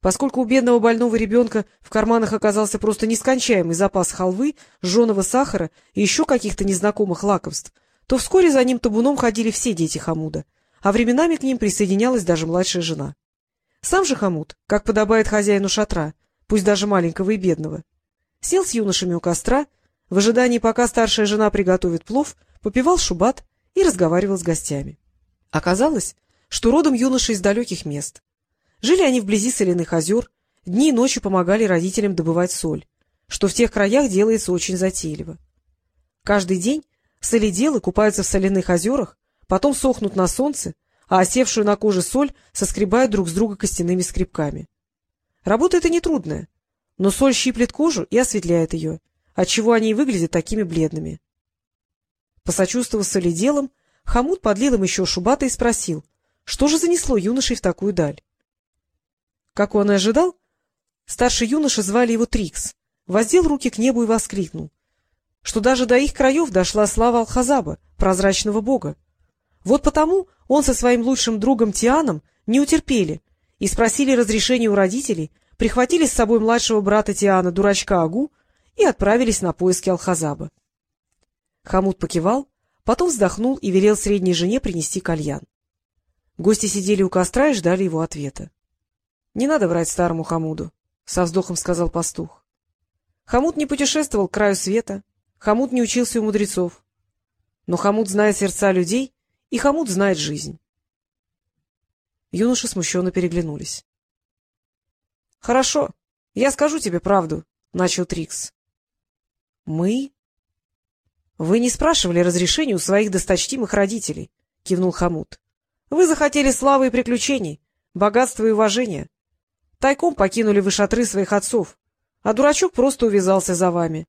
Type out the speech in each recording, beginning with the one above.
Поскольку у бедного больного ребенка в карманах оказался просто нескончаемый запас халвы, жженого сахара и еще каких-то незнакомых лакомств, то вскоре за ним табуном ходили все дети Хамуда, а временами к ним присоединялась даже младшая жена. Сам же Хамуд, как подобает хозяину шатра, пусть даже маленького и бедного, сел с юношами у костра, в ожидании, пока старшая жена приготовит плов, попивал шубат и разговаривал с гостями. Оказалось, что родом юноши из далеких мест — Жили они вблизи соляных озер, дни и ночи помогали родителям добывать соль, что в тех краях делается очень затейливо. Каждый день солиделы купаются в соляных озерах, потом сохнут на солнце, а осевшую на коже соль соскребают друг с друга костяными скребками. Работа эта нетрудная, но соль щиплет кожу и осветляет ее, отчего они и выглядят такими бледными. Посочувствовав солиделам, Хамут подлил им еще шубата и спросил, что же занесло юношей в такую даль. Как он и ожидал, старший юноша звали его Трикс, воздел руки к небу и воскликнул, что даже до их краев дошла слава Алхазаба, прозрачного бога. Вот потому он со своим лучшим другом Тианом не утерпели и спросили разрешения у родителей, прихватили с собой младшего брата Тиана, дурачка Агу, и отправились на поиски Алхазаба. Хамут покивал, потом вздохнул и велел средней жене принести кальян. Гости сидели у костра и ждали его ответа. — Не надо врать старому Хамуду, — со вздохом сказал пастух. Хамуд не путешествовал к краю света, Хамуд не учился у мудрецов. Но Хамуд знает сердца людей, и Хамуд знает жизнь. Юноши смущенно переглянулись. — Хорошо, я скажу тебе правду, — начал Трикс. — Мы? — Вы не спрашивали разрешения у своих досточтимых родителей, — кивнул Хамуд. — Вы захотели славы и приключений, богатства и уважения. Тайком покинули вы шатры своих отцов, а дурачок просто увязался за вами.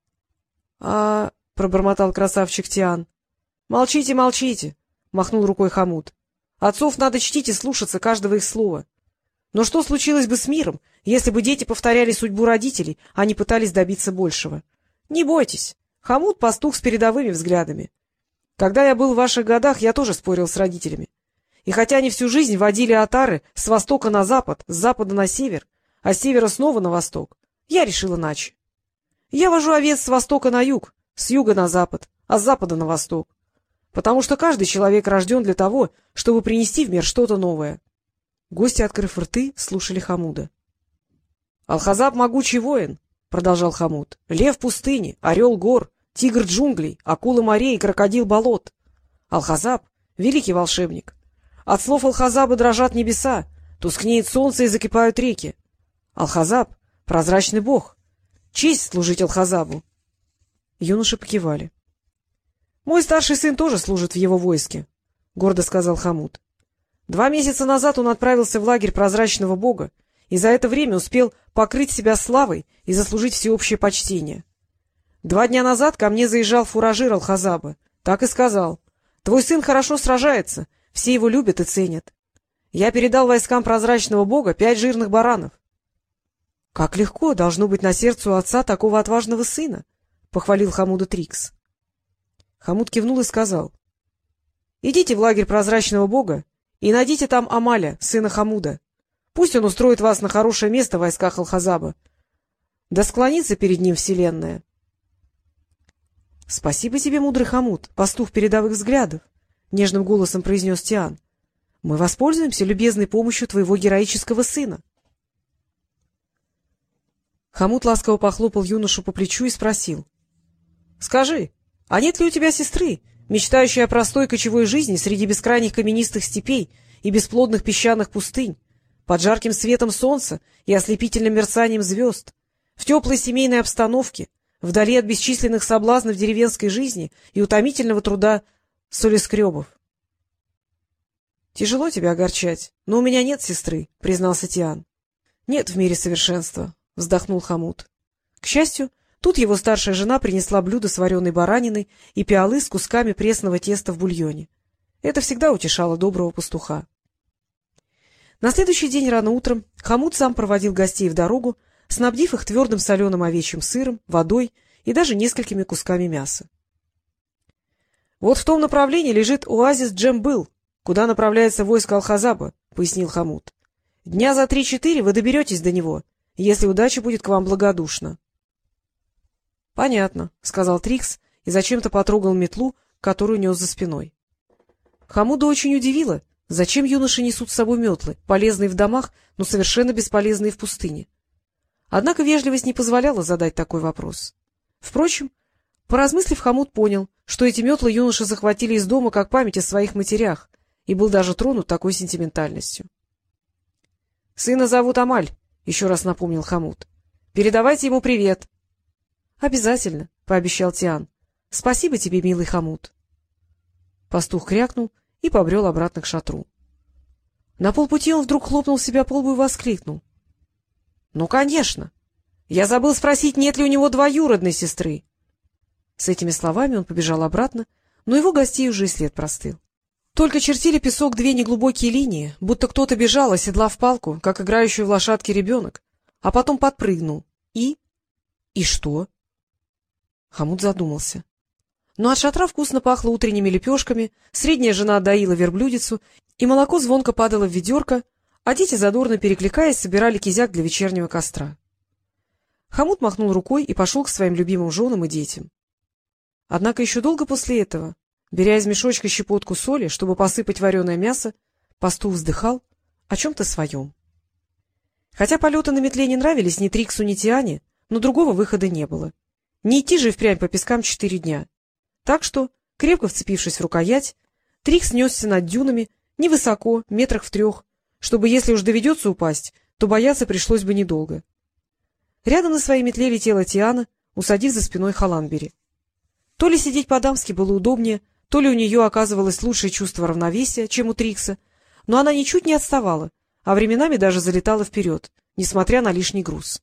— А... — пробормотал красавчик Тиан. — Молчите, молчите, — махнул рукой Хамут. — Отцов надо чтить и слушаться каждого их слова. Но что случилось бы с миром, если бы дети повторяли судьбу родителей, а не пытались добиться большего? Не бойтесь, Хамут — пастух с передовыми взглядами. Когда я был в ваших годах, я тоже спорил с родителями. И хотя они всю жизнь водили отары с востока на запад, с запада на север, а с севера снова на восток, я решил иначе. Я вожу овец с востока на юг, с юга на запад, а с запада на восток. Потому что каждый человек рожден для того, чтобы принести в мир что-то новое. Гости, открыв рты, слушали Хамуда. — Алхазаб — могучий воин, — продолжал Хамуд. — Лев пустыни, орел гор, тигр джунглей, акула морей, крокодил болот. Алхазаб — великий волшебник, от слов Алхазаба дрожат небеса, тускнеет солнце и закипают реки. Алхазаб — прозрачный бог. Честь служить Алхазабу. Юноши покивали. — Мой старший сын тоже служит в его войске, — гордо сказал Хамут. Два месяца назад он отправился в лагерь прозрачного бога и за это время успел покрыть себя славой и заслужить всеобщее почтение. Два дня назад ко мне заезжал фуражир Алхазаба. Так и сказал. — Твой сын хорошо сражается, все его любят и ценят. Я передал войскам прозрачного бога пять жирных баранов. — Как легко должно быть на сердце у отца такого отважного сына! — похвалил Хамуда Трикс. Хамуд кивнул и сказал. — Идите в лагерь прозрачного бога и найдите там Амаля, сына Хамуда. Пусть он устроит вас на хорошее место в войсках Алхазаба. Да склонится перед ним вселенная. — Спасибо тебе, мудрый Хамуд, пастух передовых взглядов нежным голосом произнес Тиан. — Мы воспользуемся любезной помощью твоего героического сына. Хамут ласково похлопал юношу по плечу и спросил. — Скажи, а нет ли у тебя сестры, мечтающей о простой кочевой жизни среди бескрайних каменистых степей и бесплодных песчаных пустынь, под жарким светом солнца и ослепительным мерцанием звезд, в теплой семейной обстановке, вдали от бесчисленных соблазнов деревенской жизни и утомительного труда солескребов. — Тяжело тебя огорчать, но у меня нет сестры, — признался Тиан. — Нет в мире совершенства, — вздохнул Хамут. К счастью, тут его старшая жена принесла блюдо с вареной бараниной и пиалы с кусками пресного теста в бульоне. Это всегда утешало доброго пастуха. На следующий день рано утром Хамут сам проводил гостей в дорогу, снабдив их твердым соленым овечьим сыром, водой и даже несколькими кусками мяса. Вот в том направлении лежит оазис Джембыл, куда направляется войско Алхазаба, — пояснил Хамут. Дня за три-четыре вы доберетесь до него, если удача будет к вам благодушна. — Понятно, — сказал Трикс и зачем-то потрогал метлу, которую нес за спиной. Хамуда очень удивило, зачем юноши несут с собой метлы, полезные в домах, но совершенно бесполезные в пустыне. Однако вежливость не позволяла задать такой вопрос. Впрочем, поразмыслив, Хамуд понял, что эти метлы юноши захватили из дома как память о своих матерях, и был даже тронут такой сентиментальностью. — Сына зовут Амаль, — еще раз напомнил Хамуд. — Передавайте ему привет. — Обязательно, — пообещал Тиан. — Спасибо тебе, милый Хамуд. Пастух крякнул и побрел обратно к шатру. На полпути он вдруг хлопнул себя по лбу и воскликнул. — Ну, конечно! Я забыл спросить, нет ли у него двоюродной сестры. С этими словами он побежал обратно, но его гостей уже и след простыл. Только чертили песок две неглубокие линии, будто кто-то бежал, оседлав палку, как играющий в лошадке ребенок, а потом подпрыгнул. И? И что? Хамут задумался. Но от шатра вкусно пахло утренними лепешками, средняя жена доила верблюдицу, и молоко звонко падало в ведерко, а дети, задорно перекликаясь, собирали кизяк для вечернего костра. Хамут махнул рукой и пошел к своим любимым женам и детям. Однако еще долго после этого Беря из мешочка щепотку соли, чтобы посыпать вареное мясо, пастух вздыхал о чем-то своем. Хотя полеты на метле не нравились ни Триксу, ни Тиане, но другого выхода не было. Не идти же впрямь по пескам четыре дня. Так что, крепко вцепившись в рукоять, Трикс несся над дюнами невысоко, метрах в трех, чтобы, если уж доведется упасть, то бояться пришлось бы недолго. Рядом на своей метле летела Тиана, усадив за спиной Халанбери. То ли сидеть по-дамски было удобнее, то ли у нее оказывалось лучшее чувство равновесия, чем у Трикса, но она ничуть не отставала, а временами даже залетала вперед, несмотря на лишний груз.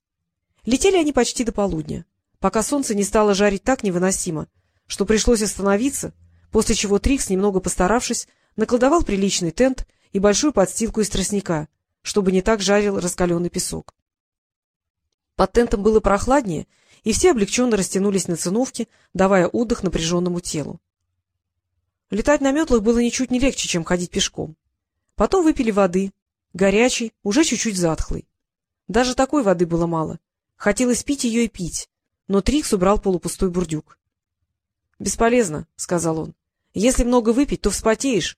Летели они почти до полудня, пока солнце не стало жарить так невыносимо, что пришлось остановиться, после чего Трикс, немного постаравшись, накладывал приличный тент и большую подстилку из тростника, чтобы не так жарил раскаленный песок. Под тентом было прохладнее, и все облегченно растянулись на циновке, давая отдых напряженному телу. Летать на метлах было ничуть не легче, чем ходить пешком. Потом выпили воды, горячей, уже чуть-чуть затхлой. Даже такой воды было мало. Хотелось пить ее и пить, но Трикс убрал полупустой бурдюк. — Бесполезно, — сказал он. — Если много выпить, то вспотеешь,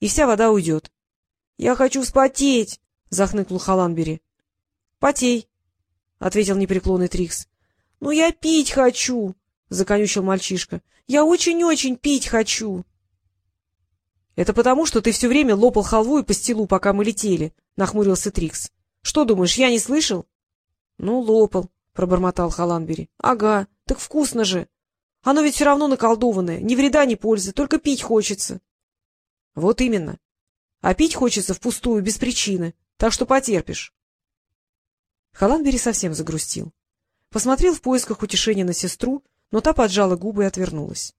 и вся вода уйдет. — Я хочу вспотеть! — захныкнул Халанбери. — Потей, — ответил непреклонный Трикс. — Ну, я пить хочу! — законючил мальчишка. — Я очень-очень пить хочу! — Это потому, что ты все время лопал халву и пастилу, пока мы летели, — нахмурился Трикс. — Что думаешь, я не слышал? — Ну, лопал, — пробормотал Халанбери. — Ага, так вкусно же. Оно ведь все равно наколдованное, ни вреда, ни пользы, только пить хочется. — Вот именно. А пить хочется впустую, без причины, так что потерпишь. Халанбери совсем загрустил. Посмотрел в поисках утешения на сестру, но та поджала губы и отвернулась.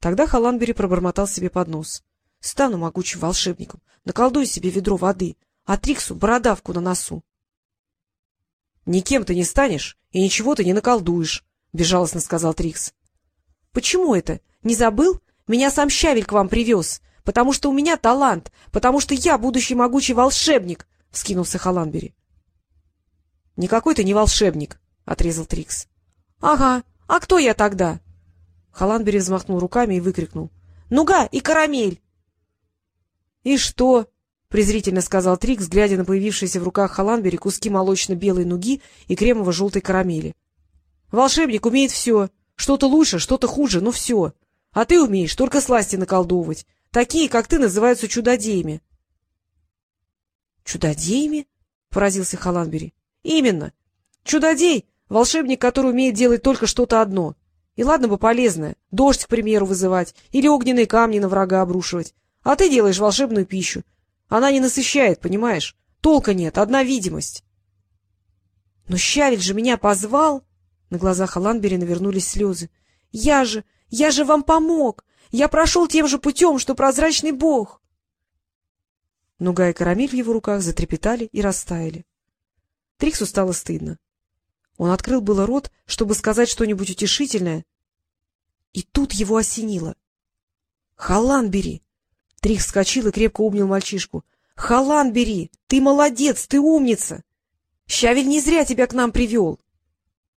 Тогда Халанбери пробормотал себе под нос. Стану могучим волшебником, наколдую себе ведро воды, а Триксу бородавку на носу. — Никем ты не станешь и ничего ты не наколдуешь, — безжалостно сказал Трикс. — Почему это? Не забыл? Меня сам Щавель к вам привез, потому что у меня талант, потому что я будущий могучий волшебник, — вскинулся Халанбери. — Никакой ты не волшебник, — отрезал Трикс. — Ага, а кто я тогда? Халанбери взмахнул руками и выкрикнул. — Нуга и карамель! — И что? — презрительно сказал Трикс, глядя на появившиеся в руках Халанбери куски молочно-белой нуги и кремово-желтой карамели. — Волшебник умеет все. Что-то лучше, что-то хуже, но все. А ты умеешь только сласти наколдовывать. Такие, как ты, называются чудодеями. — Чудодеями? — поразился Халанбери. — Именно. Чудодей — волшебник, который умеет делать только что-то одно. И ладно бы полезное — дождь, к примеру, вызывать или огненные камни на врага обрушивать. А ты делаешь волшебную пищу. Она не насыщает, понимаешь? Толка нет, одна видимость. — Но Щавель же меня позвал! На глазах Аланбери навернулись слезы. — Я же, я же вам помог! Я прошел тем же путем, что прозрачный бог! Нуга и карамель в его руках затрепетали и растаяли. Триксу стало стыдно. Он открыл было рот, чтобы сказать что-нибудь утешительное, и тут его осенило. — Халанбери! Трих вскочил и крепко обнял мальчишку. — Халан бери! Ты молодец, ты умница! Щавель не зря тебя к нам привел.